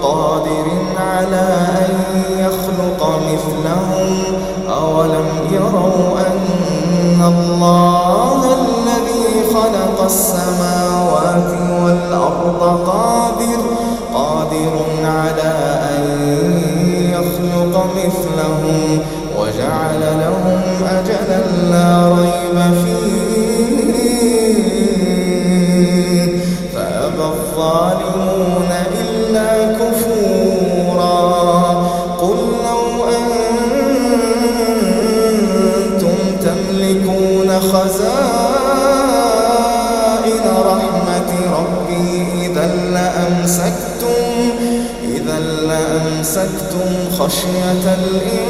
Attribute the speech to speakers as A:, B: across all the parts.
A: بقادر على أن يخلق مثلهم؟ أولم يروا أن الله الذي خلق السماوات والأرض قادر قادر على أن يخلق مثلهم؟ لأمسكتم خشية الإنفاق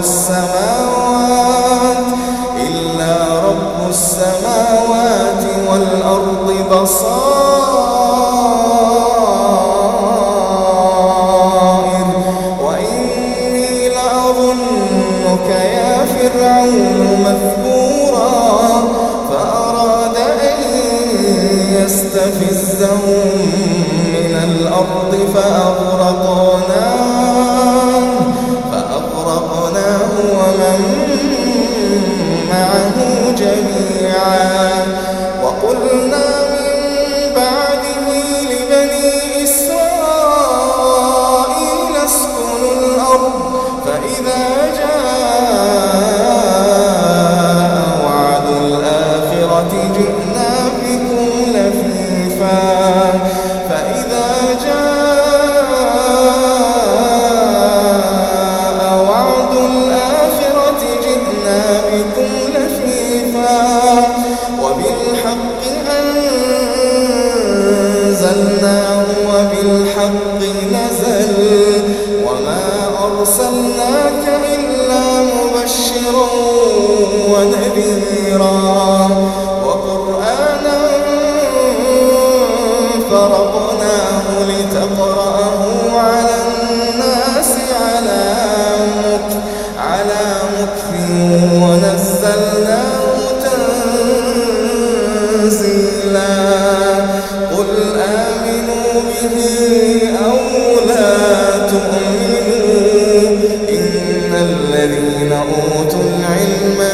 A: السماوات إلا رب السماوات والأرض بصائر. وإني لأظنك يا فرعون مثبورا. فأراد أن يستفزهم من الأرض فأغرقناه أنزلناه الذين أوتوا العلم